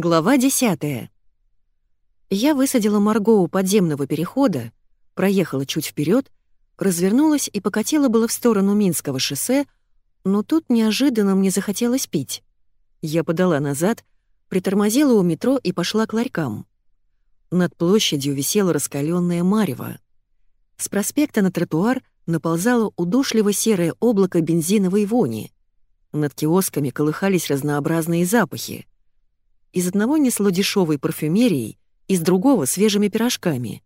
Глава 10. Я высадила Марго у подземного перехода, проехала чуть вперед, развернулась и покатила было в сторону Минского шоссе, но тут неожиданно мне захотелось пить. Я подала назад, притормозила у метро и пошла к ларькам. Над площадью висело раскаленное марево. С проспекта на тротуар наползало удушливо серое облако бензиновой вони. Над киосками колыхались разнообразные запахи. Из одного несло дешевой парфюмерией, из другого — свежими пирожками.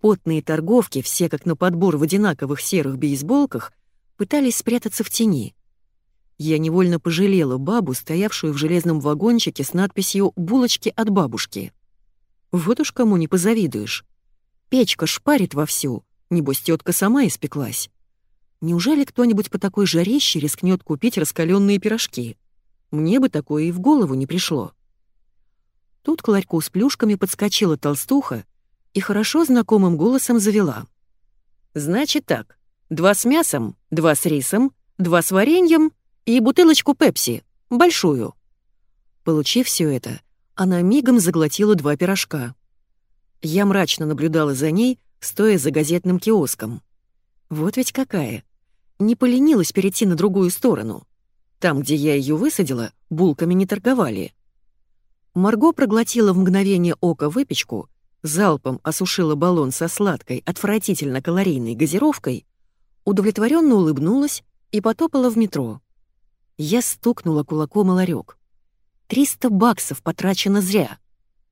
Потные торговки, все как на подбор в одинаковых серых бейсболках, пытались спрятаться в тени. Я невольно пожалела бабу, стоявшую в железном вагончике с надписью «Булочки от бабушки». Вот уж кому не позавидуешь. Печка шпарит вовсю, небось тетка сама испеклась. Неужели кто-нибудь по такой жарище рискнет купить раскаленные пирожки? Мне бы такое и в голову не пришло. Тут к ларьку с плюшками подскочила толстуха и хорошо знакомым голосом завела. «Значит так, два с мясом, два с рисом, два с вареньем и бутылочку пепси, большую». Получив все это, она мигом заглотила два пирожка. Я мрачно наблюдала за ней, стоя за газетным киоском. Вот ведь какая. Не поленилась перейти на другую сторону. Там, где я ее высадила, булками не торговали. Марго проглотила в мгновение ока выпечку, залпом осушила баллон со сладкой, отвратительно калорийной газировкой, удовлетворенно улыбнулась и потопала в метро. Я стукнула кулаком о ларёк. Триста баксов потрачено зря.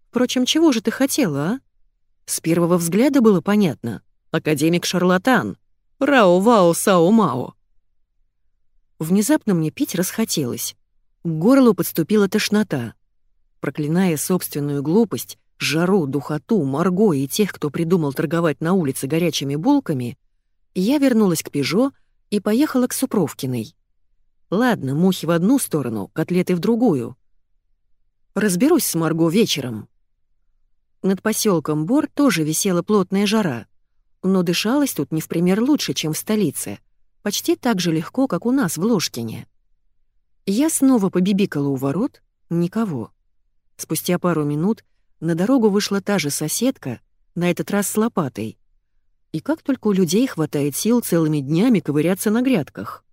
Впрочем, чего же ты хотела, а? С первого взгляда было понятно. Академик-шарлатан. Рао-вао-сао-мао. Внезапно мне пить расхотелось. К горлу подступила тошнота. Проклиная собственную глупость, жару, духоту, Марго и тех, кто придумал торговать на улице горячими булками, я вернулась к «Пежо» и поехала к Супровкиной. Ладно, мухи в одну сторону, котлеты в другую. Разберусь с Марго вечером. Над поселком Бор тоже висела плотная жара, но дышалось тут не в пример лучше, чем в столице, почти так же легко, как у нас в Ложкине. Я снова побибикала у ворот, никого. Спустя пару минут на дорогу вышла та же соседка, на этот раз с лопатой. И как только у людей хватает сил целыми днями ковыряться на грядках.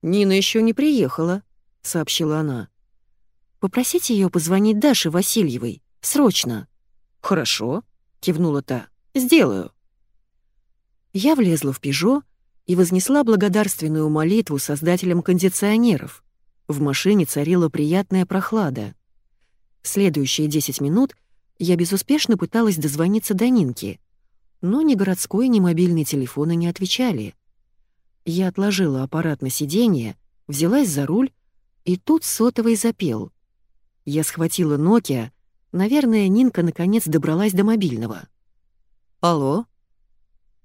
«Нина еще не приехала», — сообщила она. Попросите ее позвонить Даше Васильевой. Срочно». «Хорошо», — кивнула та. «Сделаю». Я влезла в «Пежо» и вознесла благодарственную молитву создателям кондиционеров. В машине царила приятная прохлада. Следующие 10 минут я безуспешно пыталась дозвониться до Нинки, но ни городской, ни мобильный телефоны не отвечали. Я отложила аппарат на сиденье, взялась за руль, и тут сотовый запел. Я схватила Nokia. Наверное, Нинка наконец добралась до мобильного. «Алло?»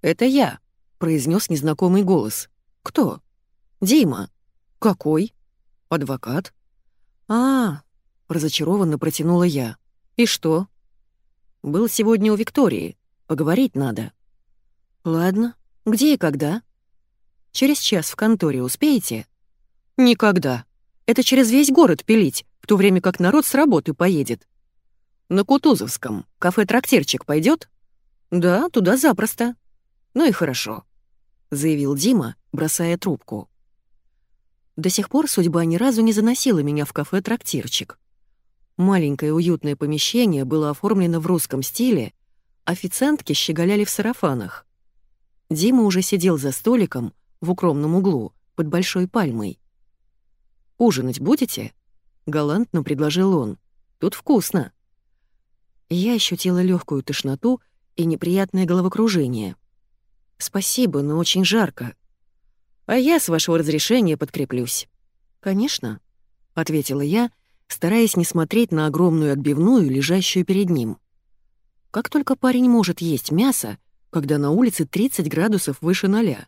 «Это я», — произнес незнакомый голос. «Кто?» «Дима». «Какой?» «Адвокат». «А, — разочарованно протянула я. «И что?» «Был сегодня у Виктории. Поговорить надо». «Ладно. Где и когда?» «Через час в конторе успеете?» «Никогда. Это через весь город пилить в то время как народ с работы поедет. На Кутузовском кафе-трактирчик пойдет? Да, туда запросто. Ну и хорошо, заявил Дима, бросая трубку. До сих пор судьба ни разу не заносила меня в кафе-трактирчик. Маленькое уютное помещение было оформлено в русском стиле, официантки щеголяли в сарафанах. Дима уже сидел за столиком в укромном углу под большой пальмой. «Ужинать будете?» галантно предложил он. Тут вкусно. Я ощутила легкую тошноту и неприятное головокружение. Спасибо, но очень жарко. А я, с вашего разрешения, подкреплюсь. Конечно, ответила я, стараясь не смотреть на огромную отбивную, лежащую перед ним. Как только парень может есть мясо, когда на улице 30 градусов выше ноля.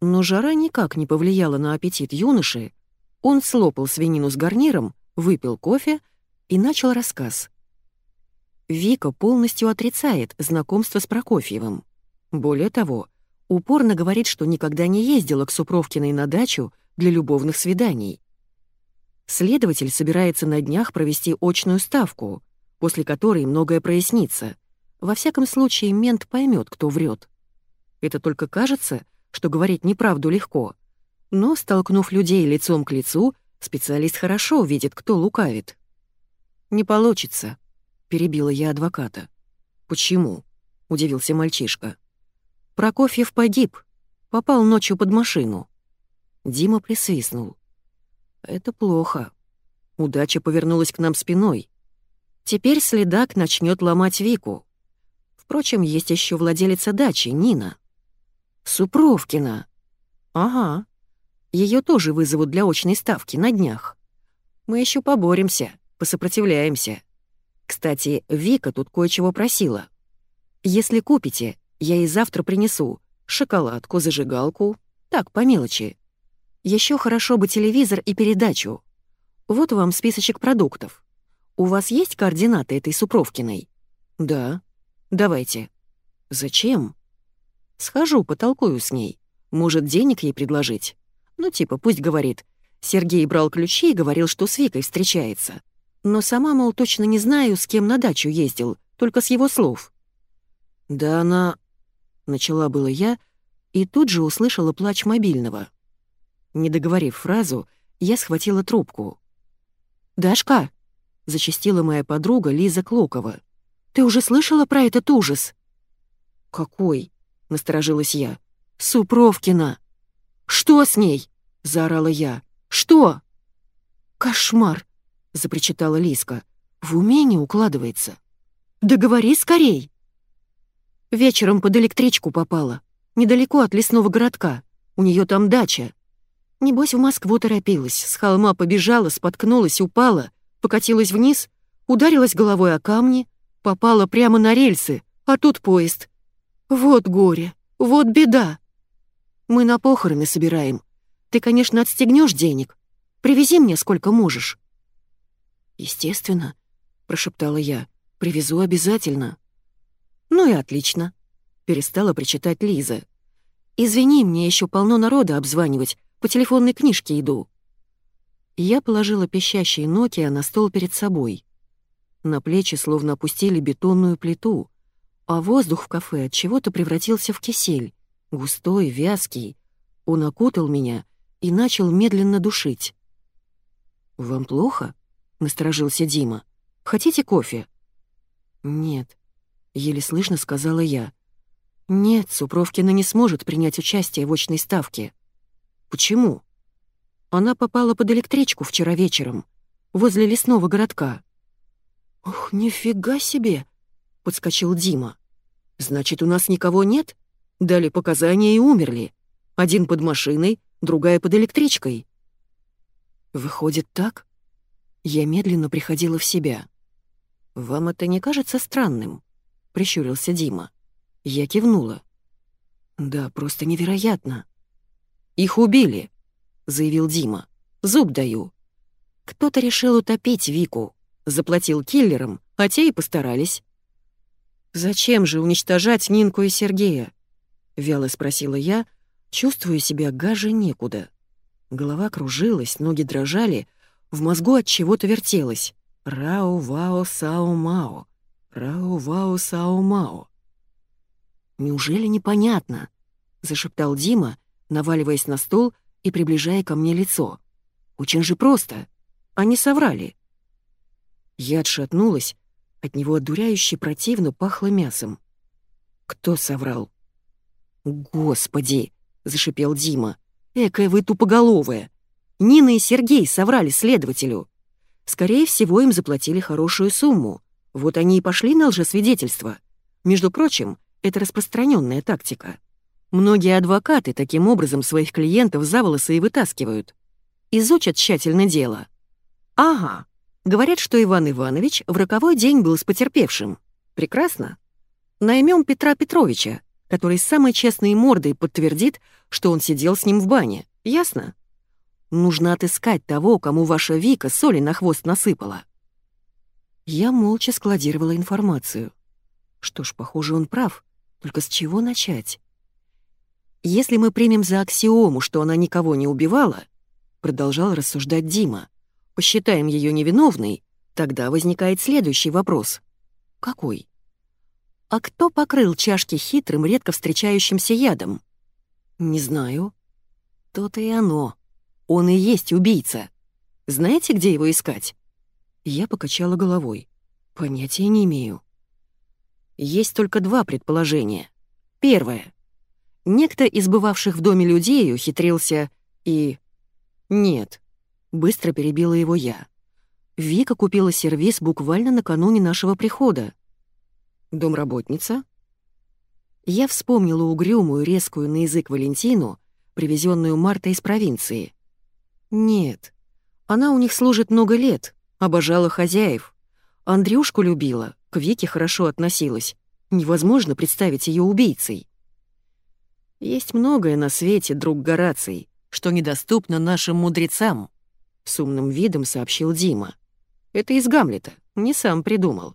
Но жара никак не повлияла на аппетит юноши, он слопал свинину с гарниром, выпил кофе и начал рассказ. Вика полностью отрицает знакомство с Прокофьевым. Более того, упорно говорит, что никогда не ездила к Супровкиной на дачу для любовных свиданий. Следователь собирается на днях провести очную ставку, после которой многое прояснится. Во всяком случае, мент поймет, кто врет. Это только кажется, что говорить неправду легко. Но, столкнув людей лицом к лицу, специалист хорошо увидит, кто лукавит. «Не получится», — перебила я адвоката. «Почему?» — удивился мальчишка. «Прокофьев погиб. Попал ночью под машину». Дима присвистнул. «Это плохо. Удача повернулась к нам спиной. Теперь следак начнет ломать Вику. Впрочем, есть еще владелица дачи, Нина. Супровкина. Ага. Ее тоже вызовут для очной ставки на днях. Мы еще поборемся, посопротивляемся. Кстати, Вика тут кое-чего просила. Если купите, я ей завтра принесу шоколадку, зажигалку, так, по мелочи. Еще хорошо бы телевизор и передачу. Вот вам списочек продуктов. У вас есть координаты этой Супровкиной? Да. Давайте. Зачем? Схожу, потолкую с ней. Может, денег ей предложить? Ну, типа, пусть говорит. Сергей брал ключи и говорил, что с Викой встречается. Но сама, мол, точно не знаю, с кем на дачу ездил, только с его слов. «Да она...» — начала было я, и тут же услышала плач мобильного. Не договорив фразу, я схватила трубку. «Дашка!» — зачастила моя подруга Лиза Клокова. «Ты уже слышала про этот ужас?» «Какой?» — насторожилась я. «Супровкина!» «Что с ней?» — заорала я. «Что?» «Кошмар!» — запричитала Лиска. «В уме не укладывается». «Да скорей!» Вечером под электричку попала. Недалеко от лесного городка. У нее там дача. Небось, в Москву торопилась, с холма побежала, споткнулась, упала, покатилась вниз, ударилась головой о камни, попала прямо на рельсы, а тут поезд. Вот горе, вот беда. Мы на похороны собираем. Ты, конечно, отстегнешь денег. Привези мне сколько можешь. Естественно, прошептала я. Привезу обязательно. «Ну и отлично», — перестала причитать Лиза. «Извини, мне еще полно народа обзванивать, по телефонной книжке иду». Я положила пищащий Nokia на стол перед собой. На плечи словно опустили бетонную плиту, а воздух в кафе от чего-то превратился в кисель, густой, вязкий. Он окутал меня и начал медленно душить. «Вам плохо?» — насторожился Дима. «Хотите кофе?» «Нет», — еле слышно сказала я. «Нет, Супровкина не сможет принять участие в очной ставке». «Почему?» «Она попала под электричку вчера вечером, возле лесного городка». «Ох, нифига себе!» — подскочил Дима. «Значит, у нас никого нет? Дали показания и умерли. Один под машиной, другая под электричкой». «Выходит так?» Я медленно приходила в себя. «Вам это не кажется странным?» — прищурился Дима. Я кивнула. «Да, просто невероятно». «Их убили», — заявил Дима. «Зуб даю». Кто-то решил утопить Вику, заплатил киллерам, а те и постарались. «Зачем же уничтожать Нинку и Сергея?» — вяло спросила я, чувствуя себя гаже некуда. Голова кружилась, ноги дрожали, в мозгу от чего-то вертелось. Рау-вау-сау-мао. Рау-вау-сау-мао. «Неужели непонятно?» — зашептал Дима, наваливаясь на стол и приближая ко мне лицо. «Очень же просто. Они соврали». Я отшатнулась, от него одуряюще противно пахло мясом. «Кто соврал?» «Господи!» — зашипел Дима. «Экая вы тупоголовая! Нина и Сергей соврали следователю. Скорее всего, им заплатили хорошую сумму. Вот они и пошли на лжесвидетельство. Между прочим, это распространенная тактика. Многие адвокаты таким образом своих клиентов за волосы и вытаскивают. Изучат тщательно дело. Ага, говорят, что Иван Иванович в роковой день был с потерпевшим. Прекрасно. Наймем Петра Петровича, который с самой честной мордой подтвердит, что он сидел с ним в бане. Ясно? Нужно отыскать того, кому ваша Вика соли на хвост насыпала. Я молча складировала информацию. Что ж, похоже, он прав. Только с чего начать? Если мы примем за аксиому, что она никого не убивала, продолжал рассуждать Дима, посчитаем ее невиновной, тогда возникает следующий вопрос. Какой? А кто покрыл чашки хитрым, редко встречающимся ядом? Не знаю. То-то и оно. Он и есть убийца. Знаете, где его искать? Я покачала головой. Понятия не имею. Есть только два предположения. Первое. Некто из бывавших в доме людей ухитрился и... Нет. Быстро перебила его я. Вика купила сервис буквально накануне нашего прихода. Домработница? Я вспомнила угрюмую, резкую на язык Валентину, привезенную Марта из провинции. Нет, она у них служит много лет, обожала хозяев. Андрюшку любила, к Вике хорошо относилась. Невозможно представить ее убийцей. Есть многое на свете, друг Гораций, что недоступно нашим мудрецам, с умным видом сообщил Дима. Это из Гамлета, не сам придумал.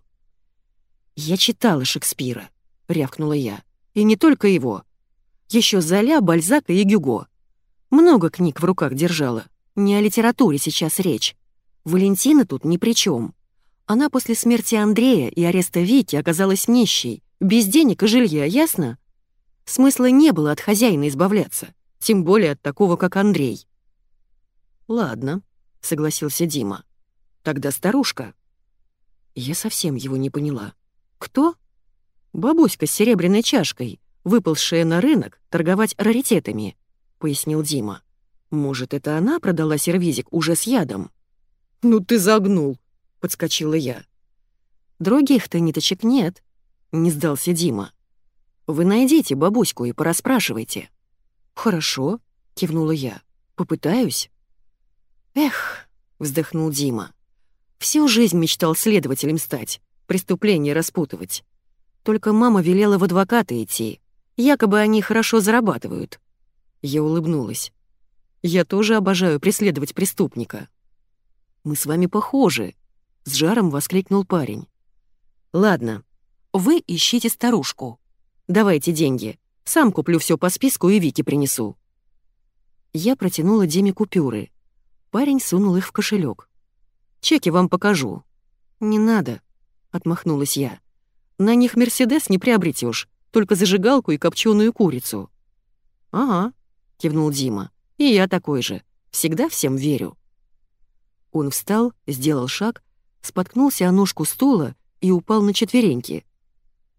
Я читала Шекспира, рявкнула я. И не только его. Еще Золя, Бальзака и Гюго. Много книг в руках держала. Не о литературе сейчас речь. Валентина тут ни при чем. Она после смерти Андрея и ареста Вики оказалась нищей, без денег и жилья, ясно? Смысла не было от хозяина избавляться, тем более от такого, как Андрей. «Ладно», — согласился Дима. «Тогда старушка». Я совсем его не поняла. «Кто?» «Бабуська с серебряной чашкой, выползшая на рынок торговать раритетами», — пояснил Дима. «Может, это она продала сервизик уже с ядом?» «Ну ты загнул», — подскочила я. «Других-то ниточек нет», — не сдался Дима. «Вы найдите бабуську и пораспрашивайте». «Хорошо», — кивнула я. «Попытаюсь». «Эх», — вздохнул Дима. «Всю жизнь мечтал следователем стать, преступления распутывать. Только мама велела в адвокаты идти. Якобы они хорошо зарабатывают». Я улыбнулась. «Я тоже обожаю преследовать преступника». Мы с вами похожи», — с жаром воскликнул парень. «Ладно, вы ищите старушку. Давайте деньги. Сам куплю все по списку и Вике принесу». Я протянула Диме купюры. Парень сунул их в кошелек. «Чеки вам покажу». «Не надо», — отмахнулась я. «На них Мерседес не приобретешь, только зажигалку и копченую курицу». «Ага», — кивнул Дима. «И я такой же. Всегда всем верю». Он встал, сделал шаг, споткнулся о ножку стула и упал на четвереньки.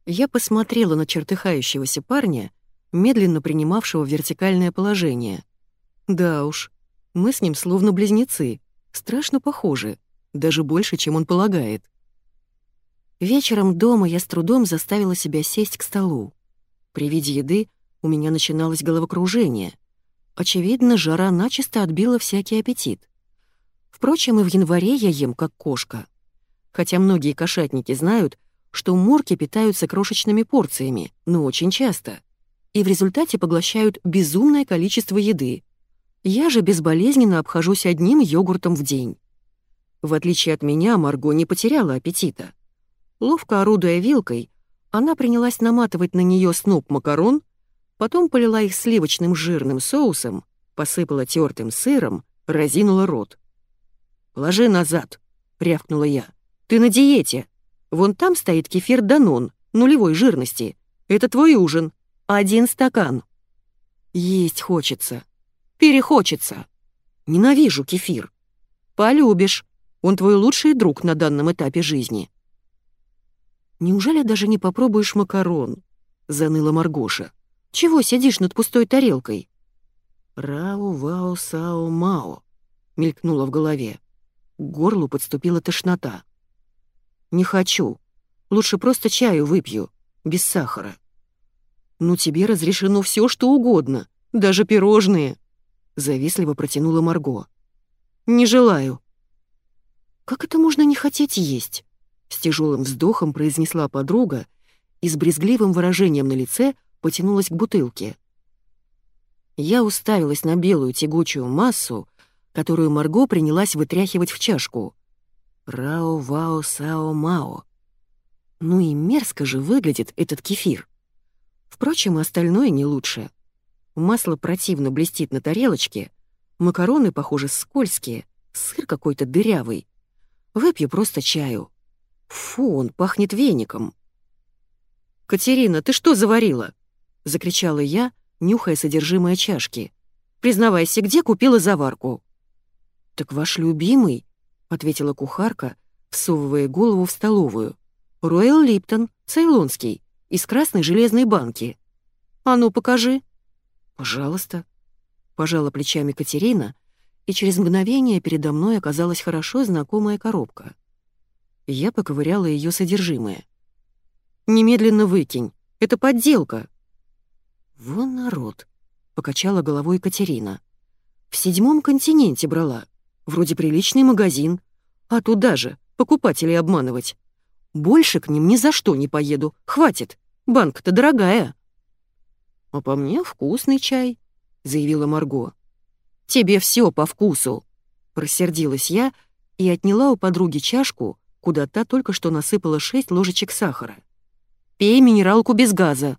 Я посмотрела на чертыхающегося парня, медленно принимавшего вертикальное положение. Да уж, мы с ним словно близнецы, страшно похожи, даже больше, чем он полагает. Вечером дома я с трудом заставила себя сесть к столу. При виде еды у меня начиналось головокружение. Очевидно, жара начисто отбила всякий аппетит. Впрочем, и в январе я ем как кошка. Хотя многие кошатники знают, что морки питаются крошечными порциями, но очень часто. И в результате поглощают безумное количество еды. Я же безболезненно обхожусь одним йогуртом в день. В отличие от меня, Марго не потеряла аппетита. Ловко орудуя вилкой, она принялась наматывать на нее сноп макарон, потом полила их сливочным жирным соусом, посыпала тертым сыром, разинула рот. «Ложи назад», — рявкнула я. «Ты на диете. Вон там стоит кефир Данон, нулевой жирности. Это твой ужин. Один стакан». «Есть хочется. Перехочется. Ненавижу кефир. Полюбишь. Он твой лучший друг на данном этапе жизни». «Неужели даже не попробуешь макарон?» — заныла Маргоша. «Чего сидишь над пустой тарелкой?» «Рау-вау-сау-мао», — мелькнуло в голове. К горлу подступила тошнота. «Не хочу. Лучше просто чаю выпью, без сахара». «Ну тебе разрешено все, что угодно, даже пирожные», — завистливо протянула Марго. «Не желаю». «Как это можно не хотеть есть?» — с тяжелым вздохом произнесла подруга и с брезгливым выражением на лице потянулась к бутылке. Я уставилась на белую тягучую массу, которую Марго принялась вытряхивать в чашку. Рао-вао-сао-мао. Ну и мерзко же выглядит этот кефир. Впрочем, остальное не лучше. Масло противно блестит на тарелочке, макароны, похоже, скользкие, Сыр какой-то дырявый. Выпью просто чаю. Фу, он пахнет веником. «Катерина, ты что заварила?» — закричала я, нюхая содержимое чашки. «Признавайся, где купила заварку?» «Так ваш любимый», — ответила кухарка, всовывая голову в столовую. «Роyal Липтон, цейлонский, из красной железной банки. А ну, покажи». «Пожалуйста», — пожала плечами Катерина, и через мгновение передо мной оказалась хорошо знакомая коробка. Я поковыряла ее содержимое. «Немедленно выкинь. Это подделка». «Вон народ», — покачала головой Катерина. «В седьмом континенте брала. Вроде приличный магазин. А туда же, покупателей обманывать. Больше к ним ни за что не поеду. Хватит. Банк-то дорогая». «А по мне вкусный чай», — заявила Марго. «Тебе все по вкусу», — рассердилась я и отняла у подруги чашку, куда та только что насыпала шесть ложечек сахара. «Пей минералку без газа».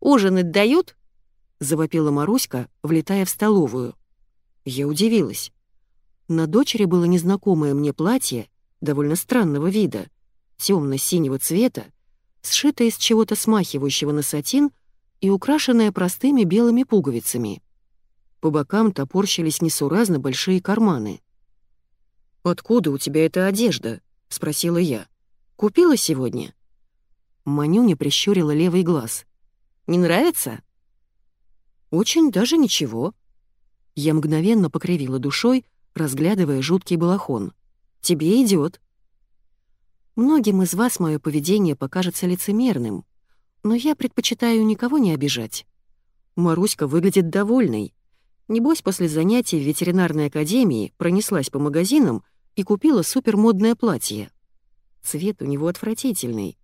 «Ужин дают?» — завопила Маруська, влетая в столовую. Я удивилась. На дочери было незнакомое мне платье, довольно странного вида, темно-синего цвета, сшитое из чего-то смахивающего на сатин и украшенное простыми белыми пуговицами. По бокам топорщились несуразно большие карманы. «Откуда у тебя эта одежда?» — спросила я. «Купила сегодня?» Манюня прищурила левый глаз. «Не нравится?» «Очень даже ничего». Я мгновенно покривила душой, разглядывая жуткий балахон. «Тебе идет. Многим из вас мое поведение покажется лицемерным, но я предпочитаю никого не обижать. Маруська выглядит довольной, Небось, после занятий в ветеринарной академии пронеслась по магазинам и купила супермодное платье. Цвет у него отвратительный.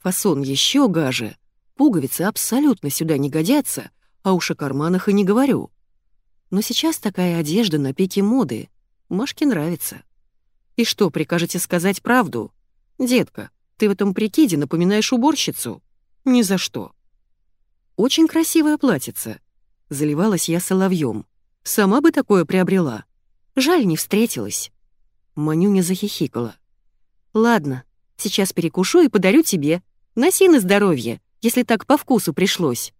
Фасон еще гаже. Пуговицы абсолютно сюда не годятся, а уж о карманах и не говорю. Но сейчас такая одежда на пике моды. Машке нравится. И что, прикажете сказать правду? Детка, ты в этом прикиде напоминаешь уборщицу? Ни за что. Очень красивое платьице. Заливалась я соловьем. Сама бы такое приобрела. Жаль, не встретилась. Манюня захихикала. «Ладно, сейчас перекушу и подарю тебе. Носи на здоровье, если так по вкусу пришлось».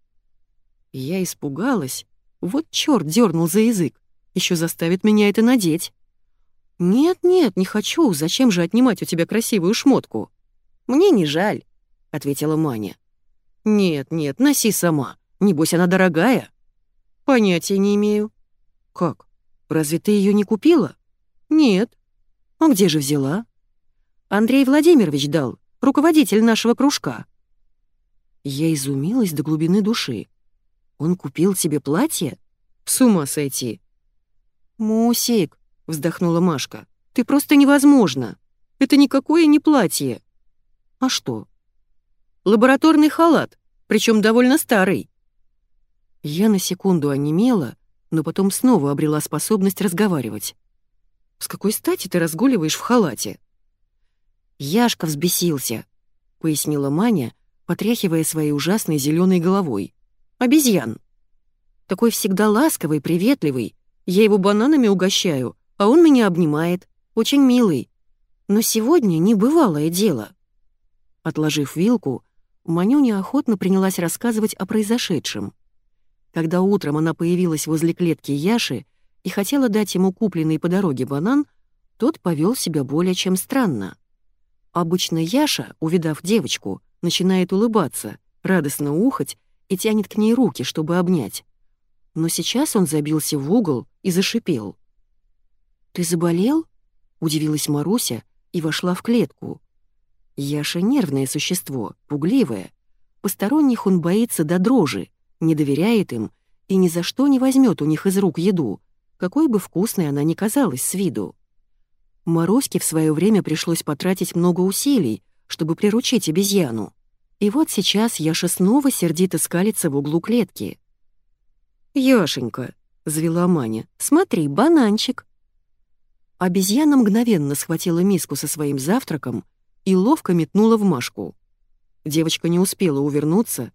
Я испугалась. Вот черт дернул за язык. Еще заставит меня это надеть. «Нет-нет, не хочу. Зачем же отнимать у тебя красивую шмотку?» «Мне не жаль», — ответила Маня. «Нет-нет, носи сама. Небось, она дорогая». «Понятия не имею». «Как? Разве ты ее не купила?» «Нет». «А где же взяла?» «Андрей Владимирович дал, руководитель нашего кружка». Я изумилась до глубины души. «Он купил тебе платье? С ума сойти!» «Мусик», — вздохнула Машка, — «ты просто невозможно. Это никакое не платье». «А что?» «Лабораторный халат, причем довольно старый. Я на секунду онемела, но потом снова обрела способность разговаривать. «С какой стати ты разгуливаешь в халате?» «Яшка взбесился», — пояснила Маня, потряхивая своей ужасной зеленой головой. «Обезьян. Такой всегда ласковый, приветливый. Я его бананами угощаю, а он меня обнимает. Очень милый. Но сегодня небывалое дело». Отложив вилку, Маню неохотно принялась рассказывать о произошедшем. Когда утром она появилась возле клетки Яши и хотела дать ему купленный по дороге банан, тот повел себя более чем странно. Обычно Яша, увидав девочку, начинает улыбаться, радостно ухать и тянет к ней руки, чтобы обнять. Но сейчас он забился в угол и зашипел. «Ты заболел?» — удивилась Маруся и вошла в клетку. Яша — нервное существо, пугливое. Посторонних он боится до дрожи, не доверяет им и ни за что не возьмет у них из рук еду, какой бы вкусной она ни казалась с виду. Морозке в свое время пришлось потратить много усилий, чтобы приручить обезьяну. И вот сейчас Яша снова сердито скалится в углу клетки. «Яшенька», — завела Маня, — «смотри, бананчик». Обезьяна мгновенно схватила миску со своим завтраком и ловко метнула в Машку. Девочка не успела увернуться,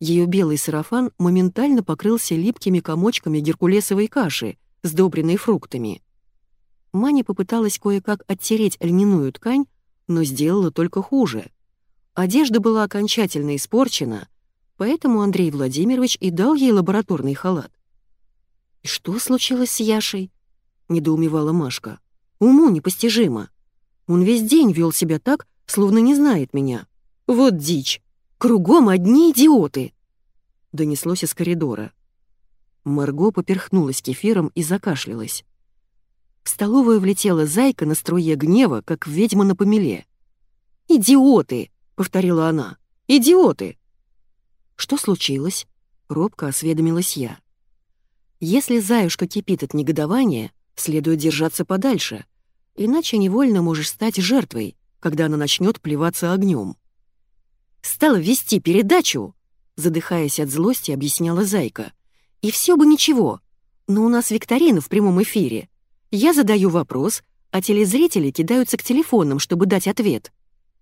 ее белый сарафан моментально покрылся липкими комочками геркулесовой каши, сдобренной фруктами. Маня попыталась кое-как оттереть льняную ткань, но сделала только хуже. Одежда была окончательно испорчена, поэтому Андрей Владимирович и дал ей лабораторный халат. «И что случилось с Яшей?» — недоумевала Машка. «Уму непостижимо. Он весь день вел себя так, словно не знает меня. Вот дичь! Кругом одни идиоты!» Донеслось из коридора. Марго поперхнулась кефиром и закашлялась. В столовую влетела зайка на струе гнева, как ведьма на помеле. «Идиоты!» — повторила она. «Идиоты!» «Что случилось?» — робко осведомилась я. «Если заюшка кипит от негодования, следует держаться подальше, иначе невольно можешь стать жертвой, когда она начнет плеваться огнем. «Стала вести передачу!» — задыхаясь от злости, объясняла зайка. «И все бы ничего, но у нас викторина в прямом эфире. Я задаю вопрос, а телезрители кидаются к телефонам, чтобы дать ответ.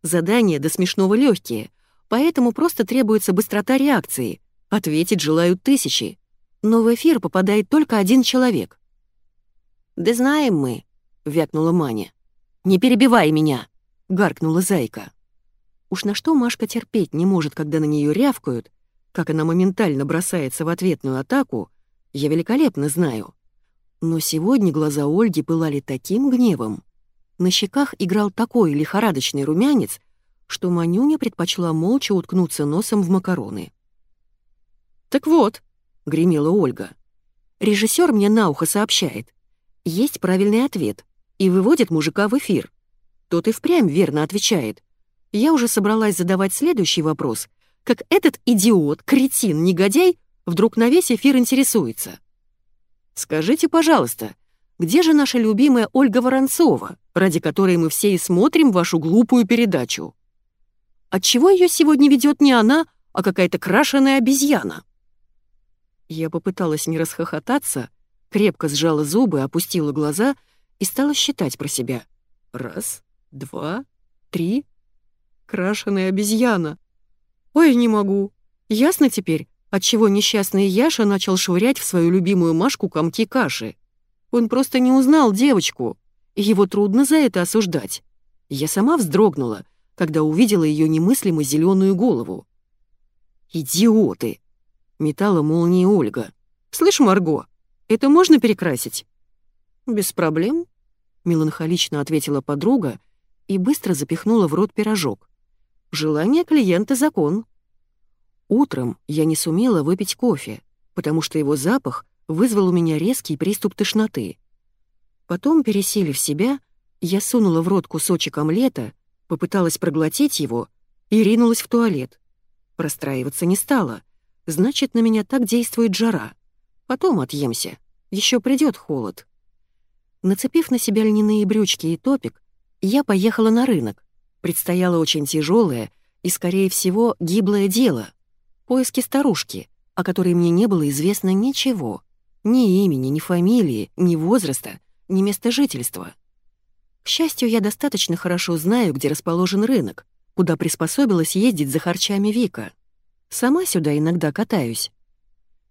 Задания до смешного легкие, поэтому просто требуется быстрота реакции. Ответить желают тысячи. Но в эфир попадает только один человек. «Да знаем мы», — вякнула Маня. «Не перебивай меня», — гаркнула Зайка. Уж на что Машка терпеть не может, когда на нее рявкают, как она моментально бросается в ответную атаку, я великолепно знаю. Но сегодня глаза Ольги пылали таким гневом. На щеках играл такой лихорадочный румянец, что Манюня предпочла молча уткнуться носом в макароны. «Так вот», — гремела Ольга, — «режиссер мне на ухо сообщает. Есть правильный ответ и выводит мужика в эфир. Тот и впрямь верно отвечает. Я уже собралась задавать следующий вопрос, как этот идиот, кретин, негодяй вдруг на весь эфир интересуется. Скажите, пожалуйста, где же наша любимая Ольга Воронцова, ради которой мы все и смотрим вашу глупую передачу? Отчего ее сегодня ведет не она, а какая-то крашеная обезьяна?» Я попыталась не расхохотаться, крепко сжала зубы, опустила глаза и стала считать про себя. Раз, два, три. Крашеная обезьяна. Ой, не могу. Ясно теперь, отчего несчастный Яша начал швырять в свою любимую Машку комки каши. Он просто не узнал девочку, и его трудно за это осуждать. Я сама вздрогнула, когда увидела ее немыслимо зеленую голову. «Идиоты!» — метала молнией Ольга. «Слышь, Марго, это можно перекрасить?» «Без проблем», — меланхолично ответила подруга и быстро запихнула в рот пирожок. «Желание клиента — закон». Утром я не сумела выпить кофе, потому что его запах вызвал у меня резкий приступ тошноты. Потом, пересилив себя, я сунула в рот кусочек омлета, попыталась проглотить его и ринулась в туалет. Простраиваться не стала. Значит, на меня так действует жара. Потом отъемся. Еще придет холод. Нацепив на себя льняные брючки и топик, я поехала на рынок. Предстояло очень тяжелое и, скорее всего, гиблое дело — Поиски старушки, о которой мне не было известно ничего. Ни имени, ни фамилии, ни возраста, ни места жительства. К счастью, я достаточно хорошо знаю, где расположен рынок, куда приспособилась ездить за харчами Вика. Сама сюда иногда катаюсь.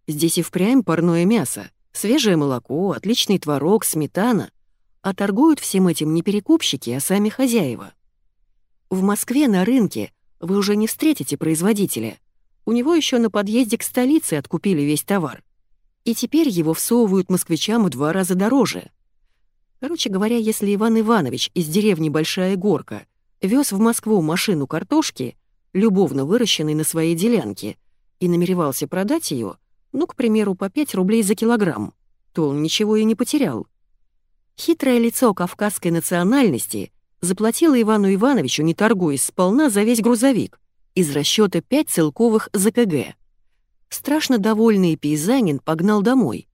Здесь и впрямь парное мясо, свежее молоко, отличный творог, сметана, а торгуют всем этим не перекупщики, а сами хозяева. В Москве на рынке вы уже не встретите производителя, у него еще на подъезде к столице откупили весь товар. И теперь его всовывают москвичам в два раза дороже. Короче говоря, если Иван Иванович из деревни Большая Горка вез в Москву машину картошки, любовно выращенной на своей делянке, и намеревался продать ее, ну, к примеру, по 5 рублей за килограмм, то он ничего и не потерял. Хитрое лицо кавказской национальности заплатило Ивану Ивановичу, не торгуясь сполна, за весь грузовик из расчета 5 целковых ЗКГ. Страшно довольный пейзанин погнал домой.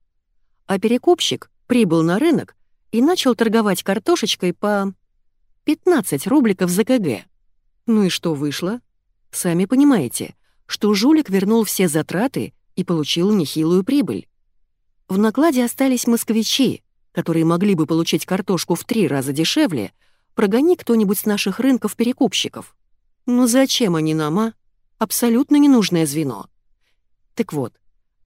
А перекупщик прибыл на рынок и начал торговать картошечкой по 15 рубликов ЗКГ. Ну и что вышло? Сами понимаете, что жулик вернул все затраты и получил нехилую прибыль. В накладе остались москвичи, которые могли бы получить картошку в три раза дешевле, прогони кто-нибудь с наших рынков перекупщиков. Ну зачем они нам, а? Абсолютно ненужное звено. Так вот,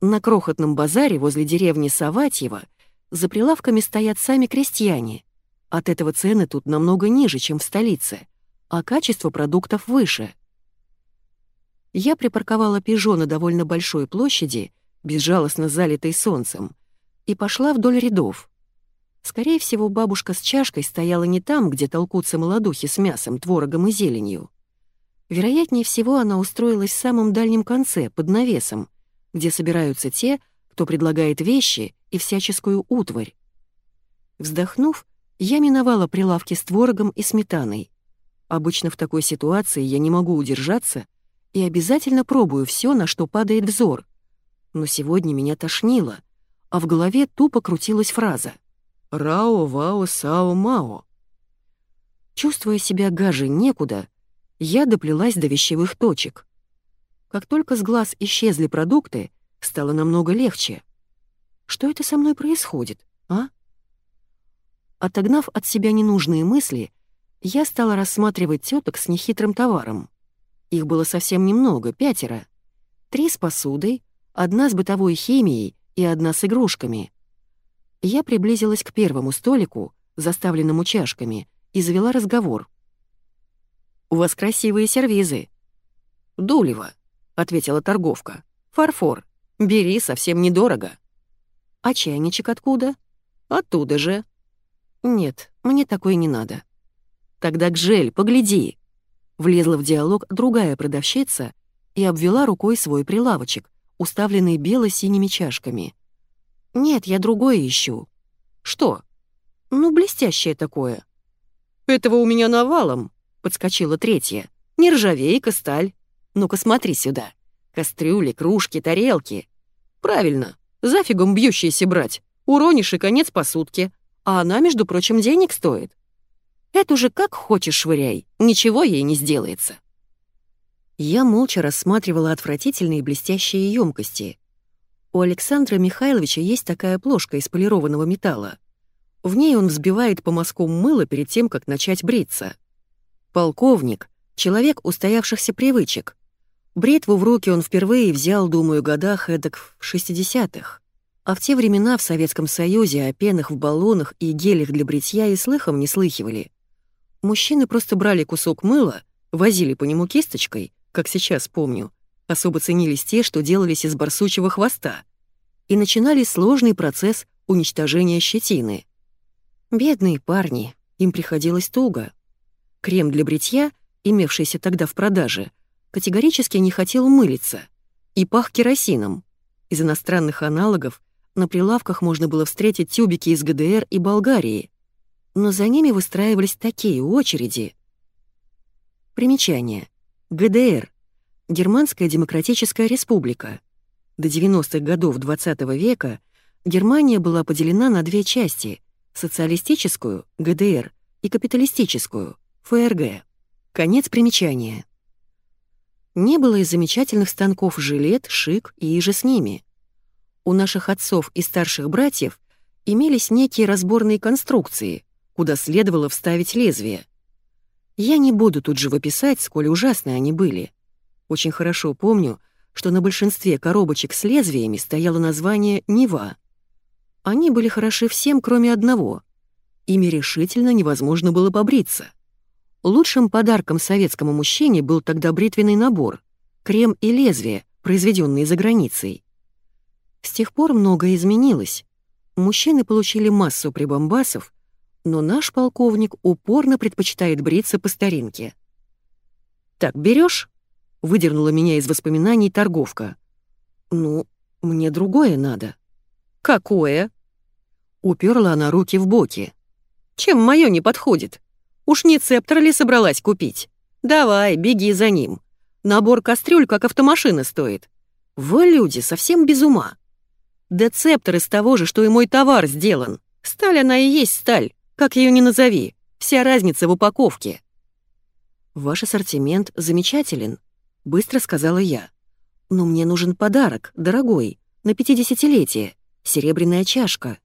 на крохотном базаре возле деревни Саватьева за прилавками стоят сами крестьяне, От этого цены тут намного ниже, чем в столице, а качество продуктов выше. Я припарковала «Пежо» на довольно большой площади, безжалостно залитой солнцем, и пошла вдоль рядов. Скорее всего, бабушка с чашкой стояла не там, где толкутся молодухи с мясом, творогом и зеленью. Вероятнее всего, она устроилась в самом дальнем конце, под навесом, где собираются те, кто предлагает вещи и всяческую утварь. Вздохнув, я миновала прилавки с творогом и сметаной. Обычно в такой ситуации я не могу удержаться и обязательно пробую все, на что падает взор. Но сегодня меня тошнило, а в голове тупо крутилась фраза «Рао, вао, сао, мао». Чувствуя себя гаже некуда, я доплелась до вещевых точек. Как только с глаз исчезли продукты, стало намного легче. Что это со мной происходит, а? Отогнав от себя ненужные мысли, я стала рассматривать теток с нехитрым товаром. Их было совсем немного, пятеро. Три с посудой, одна с бытовой химией и одна с игрушками. Я приблизилась к первому столику, заставленному чашками, и завела разговор. «У вас красивые сервизы». «Дулево», — ответила торговка. «Фарфор. Бери, совсем недорого». «А чайничек откуда?» «Оттуда же». «Нет, мне такой не надо». «Тогда, Гжель, погляди!» Влезла в диалог другая продавщица и обвела рукой свой прилавочек, уставленный бело-синими чашками. «Нет, я другое ищу». «Что?» «Ну, блестящее такое». «Этого у меня навалом», — подскочила третья. «Нержавейка, сталь. Ну-ка смотри сюда. Кастрюли, кружки, тарелки. Правильно, зафигом бьющиеся брать. Уронишь и конец посудки. А она, между прочим, денег стоит. Это уже как хочешь швыряй, ничего ей не сделается. Я молча рассматривала отвратительные блестящие емкости. У Александра Михайловича есть такая плошка из полированного металла. В ней он взбивает по мазкам мыла перед тем, как начать бриться. Полковник — человек устоявшихся привычек. Бритву в руки он впервые взял, думаю, годах эдак в 60-х. А в те времена в Советском Союзе о пенах в баллонах и гелях для бритья и слыхом не слыхивали. Мужчины просто брали кусок мыла, возили по нему кисточкой, как сейчас помню, особо ценились те, что делались из барсучьего хвоста, и начинали сложный процесс уничтожения щетины. Бедные парни, им приходилось туго. Крем для бритья, имевшийся тогда в продаже, категорически не хотел мылиться и пах керосином. Из иностранных аналогов на прилавках можно было встретить тюбики из ГДР и Болгарии, но за ними выстраивались такие очереди. Примечание. ГДР. Германская Демократическая Республика. До 90-х годов XX -го века Германия была поделена на две части — социалистическую, ГДР, и капиталистическую, ФРГ. Конец примечания. Не было и замечательных станков жилет, шик и иже с ними у наших отцов и старших братьев имелись некие разборные конструкции, куда следовало вставить лезвие. Я не буду тут же выписать, сколь ужасны они были. Очень хорошо помню, что на большинстве коробочек с лезвиями стояло название «Нева». Они были хороши всем, кроме одного. Ими решительно невозможно было побриться. Лучшим подарком советскому мужчине был тогда бритвенный набор, крем и лезвие, произведенные за границей. С тех пор многое изменилось. Мужчины получили массу прибамбасов, но наш полковник упорно предпочитает бриться по старинке. «Так, берешь? выдернула меня из воспоминаний торговка. «Ну, мне другое надо». «Какое?» Уперла она руки в боки. «Чем моё не подходит? Уж не цептор ли собралась купить? Давай, беги за ним. Набор кастрюль как автомашина стоит. Вы, люди, совсем без ума. Децептор из того же, что и мой товар сделан. Сталь она и есть сталь, как ее ни назови. Вся разница в упаковке. «Ваш ассортимент замечателен», — быстро сказала я. «Но мне нужен подарок, дорогой, на пятидесятилетие, серебряная чашка».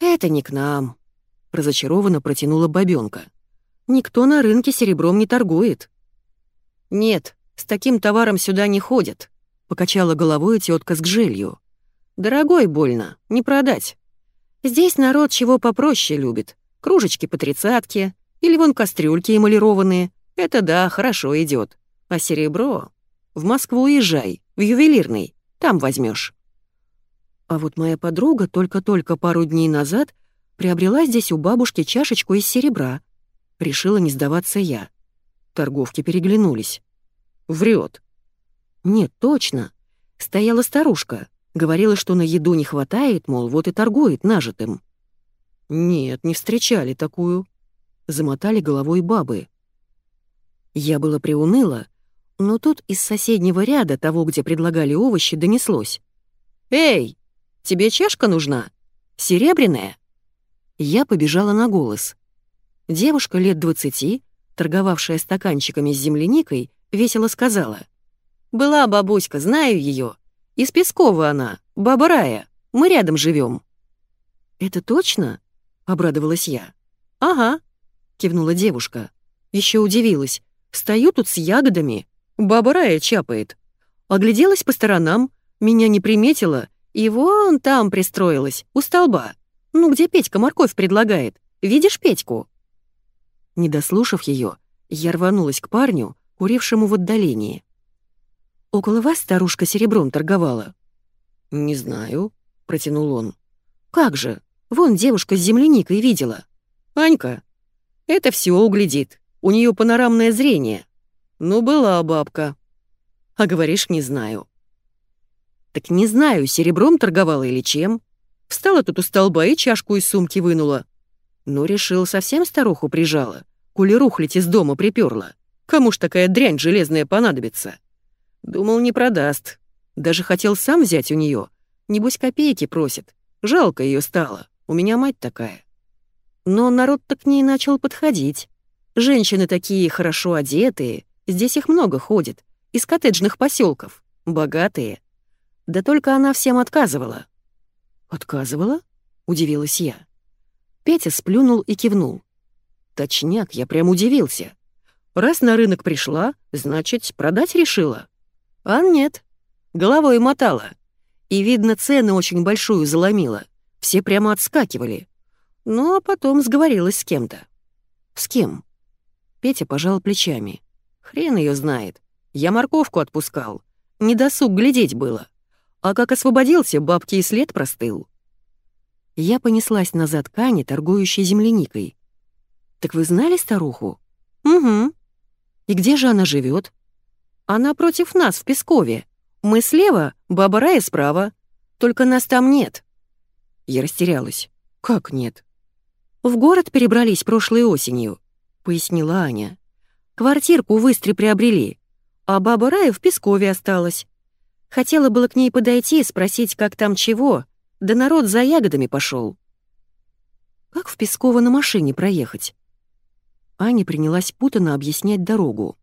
«Это не к нам», — разочарованно протянула бабёнка. «Никто на рынке серебром не торгует». «Нет, с таким товаром сюда не ходят», — покачала головой тетка с гжелью. Дорогой больно, не продать. Здесь народ чего попроще любит. Кружечки по тридцатке, или вон кастрюльки эмалированные. Это да, хорошо идет. А серебро? В Москву уезжай, в ювелирный, там возьмешь. А вот моя подруга только-только пару дней назад приобрела здесь у бабушки чашечку из серебра. Решила не сдаваться я. Торговки переглянулись. Врет. Нет, точно. Стояла старушка. Говорила, что на еду не хватает, мол, вот и торгует нажитым. Нет, не встречали такую. Замотали головой бабы. Я было приуныла, но тут из соседнего ряда, того, где предлагали овощи, донеслось. «Эй, тебе чашка нужна? Серебряная?» Я побежала на голос. Девушка лет двадцати, торговавшая стаканчиками с земляникой, весело сказала. «Была бабуська, знаю ее. Из Пескова она, баба Рая. Мы рядом живем. «Это точно?» — обрадовалась я. «Ага», — кивнула девушка. Еще удивилась. «Стою тут с ягодами. Баба Рая чапает. Огляделась по сторонам, меня не приметила, и вон там пристроилась, у столба. Ну, где Петька морковь предлагает? Видишь Петьку?» Не дослушав ее, я рванулась к парню, курившему в отдалении. «Около вас старушка серебром торговала?» «Не знаю», — протянул он. «Как же? Вон девушка с земляникой видела. Анька, это все углядит. У нее панорамное зрение. Ну, была бабка. А говоришь, не знаю». «Так не знаю, серебром торговала или чем. Встала тут у столба и чашку из сумки вынула. Ну, решил, совсем старуху прижала, коли рухлить из дома приперла. Кому ж такая дрянь железная понадобится?» Думал, не продаст. Даже хотел сам взять у нее. Небось, копейки просит. Жалко ее стало. У меня мать такая. Но народ-то к ней начал подходить. Женщины такие хорошо одетые. Здесь их много ходит. Из коттеджных поселков. Богатые. Да только она всем отказывала. «Отказывала?» — удивилась я. Петя сплюнул и кивнул. Точняк, я прям удивился. Раз на рынок пришла, значит, продать решила. А нет, головой мотала. И, видно, цены очень большую заломила. Все прямо отскакивали. Ну, а потом сговорилась с кем-то. С кем? Петя пожал плечами. Хрен ее знает. Я морковку отпускал. Не досуг глядеть было. А как освободился, бабки и след простыл. Я понеслась назад к Ане, торгующей земляникой. «Так вы знали старуху?» «Угу. И где же она живет? Она против нас в Пескове. Мы слева, баба Рая справа. Только нас там нет». Я растерялась. «Как нет?» «В город перебрались прошлой осенью», — пояснила Аня. «Квартирку в Истре приобрели, а баба Рая в Пескове осталась. Хотела было к ней подойти и спросить, как там чего, да народ за ягодами пошел. «Как в Песково на машине проехать?» Аня принялась путанно объяснять дорогу.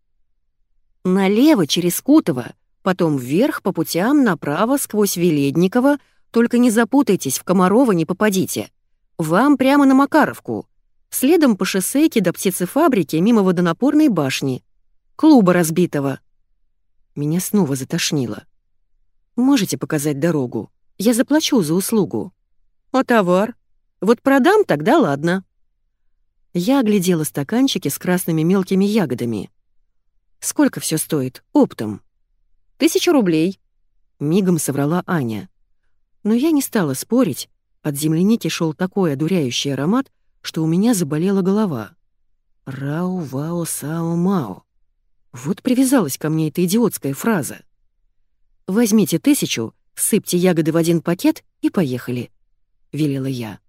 Налево через Кутово, потом вверх по путям направо сквозь Веледниково, только не запутайтесь, в Комарова не попадите. Вам прямо на Макаровку. Следом по шоссейке до птицефабрики мимо водонапорной башни. Клуба разбитого. Меня снова затошнило. Можете показать дорогу? Я заплачу за услугу. А товар? Вот продам, тогда ладно. Я оглядела стаканчики с красными мелкими ягодами. Сколько все стоит? Оптом. Тысяча рублей. Мигом соврала Аня. Но я не стала спорить. От земляники шел такой одуряющий аромат, что у меня заболела голова. Рау, вао, сао, мао. Вот привязалась ко мне эта идиотская фраза. «Возьмите тысячу, сыпьте ягоды в один пакет и поехали», — велела я.